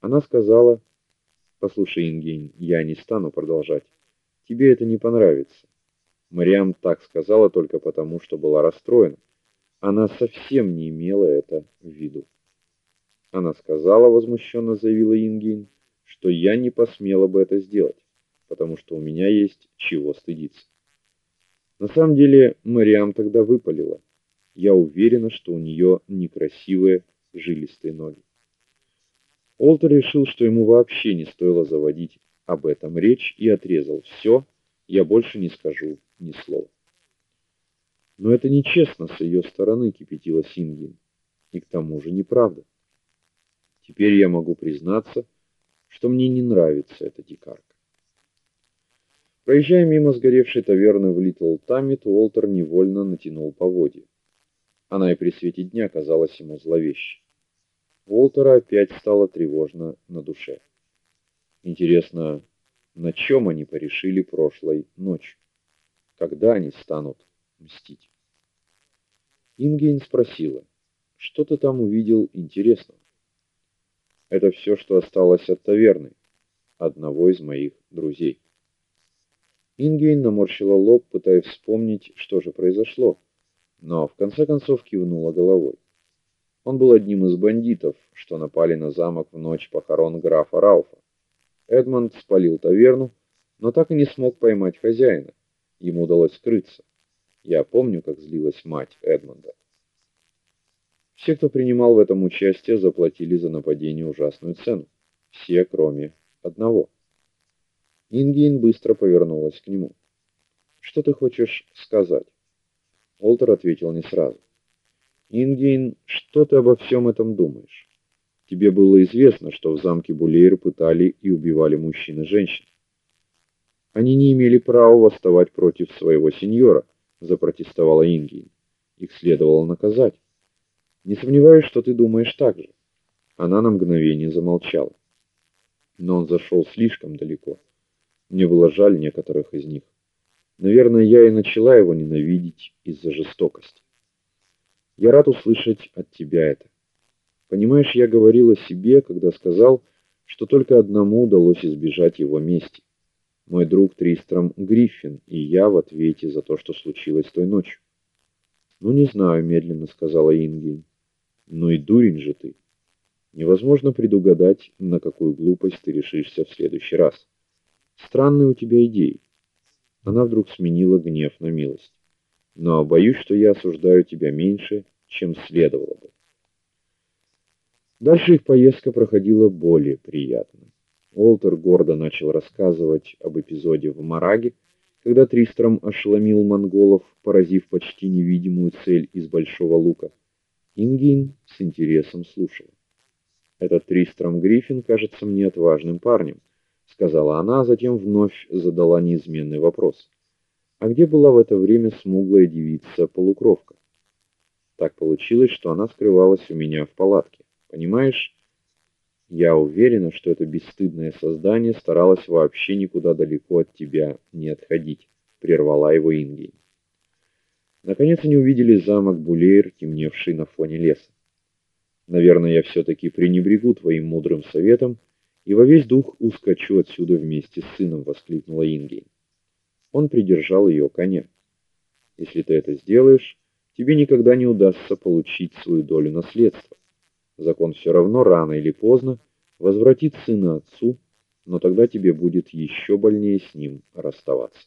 Она сказала: "Послушай, Ингейн, я не стану продолжать. Тебе это не понравится". Мариам так сказала только потому, что была расстроена. Она совсем не имела это в виду. Она сказала, возмущенно заявила Ингейн, что я не посмела бы это сделать, потому что у меня есть чего стыдиться. На самом деле, Мариам тогда выпалила: "Я уверена, что у нее некрасивые жилистые ноги". Олтер решил, что ему вообще не стоило заводить об этом речь и отрезал: «Все, я больше не скажу ни слова". Но это нечестно с ее стороны, кипятила Сингин. И к тому же неправда. Теперь я могу признаться, что мне не нравится эта дикарка. Проезжая мимо сгоревшей таверны в Литл Таммит, Уолтер невольно натянул поводья. Она и при свете дня казалась ему зловещей. Уолтера опять стало тревожно на душе. Интересно, на чем они порешили прошлой ночью? Когда они станут мстить? Ингейн спросила: "Что ты там увидел интересного?" "Это все, что осталось от таверны одного из моих друзей". Ингейн наморщила лоб, пытаясь вспомнить, что же произошло, но в конце концов кивнула головой. Он был одним из бандитов, что напали на замок в ночь похорон графа Рауфа. Эдмонд спалил таверну, но так и не смог поймать хозяина. Ему удалось скрыться. Я помню, как злилась мать Эдмонда. Все, кто принимал в этом участие, заплатили за нападение ужасную цену. Все, кроме одного. Ингин быстро повернулась к нему. Что ты хочешь сказать? Олтер ответил не сразу. Ингейн, что ты обо всем этом думаешь? Тебе было известно, что в замке Булейр пытали и убивали мужчин и женщин. Они не имели права восставать против своего сеньора, запротестовала Ингейн. Их следовало наказать. Не сомневаюсь, что ты думаешь так же. Она на мгновение замолчала. Но он зашел слишком далеко. Мне было жаль некоторых из них. Наверное, я и начала его ненавидеть из-за жестокости. Я рад услышать от тебя это. Понимаешь, я говорил о себе, когда сказал, что только одному удалось избежать его мести. Мой друг Тристром Гриффин и я в ответе за то, что случилось той ночью. Ну не знаю, медленно сказала Ингейн. Ну и дурень же ты. Невозможно предугадать, на какую глупость ты решишься в следующий раз. Странные у тебя идеи. Она вдруг сменила гнев на милость но боюсь, что я осуждаю тебя меньше, чем следовало бы. Дальше их поездка проходила более приятно. Олтер гордо начал рассказывать об эпизоде в Мараге, когда Тристром ошеломил монголов, поразив почти невидимую цель из большого лука. Ингин с интересом слушал. Этот Тристром Гриффин кажется мне отважным парнем, сказала она, затем вновь задала неизменный вопрос. А где была в это время смуглая девица-полукровка? Так получилось, что она скрывалась у меня в палатке. Понимаешь? Я уверена, что это бесстыдное создание старалось вообще никуда далеко от тебя не отходить, прервала его Ингей. Наконец они увидели замок Булейр, темневший на фоне леса. Наверное, я все таки пренебрегу твоим мудрым советом и во весь дух ускочу отсюда вместе с сыном, воскликнула Ингей. Он придержал ее коня. Если ты это сделаешь, тебе никогда не удастся получить свою долю наследства. Закон все равно рано или поздно возвратит сына отцу, но тогда тебе будет еще больнее с ним расставаться.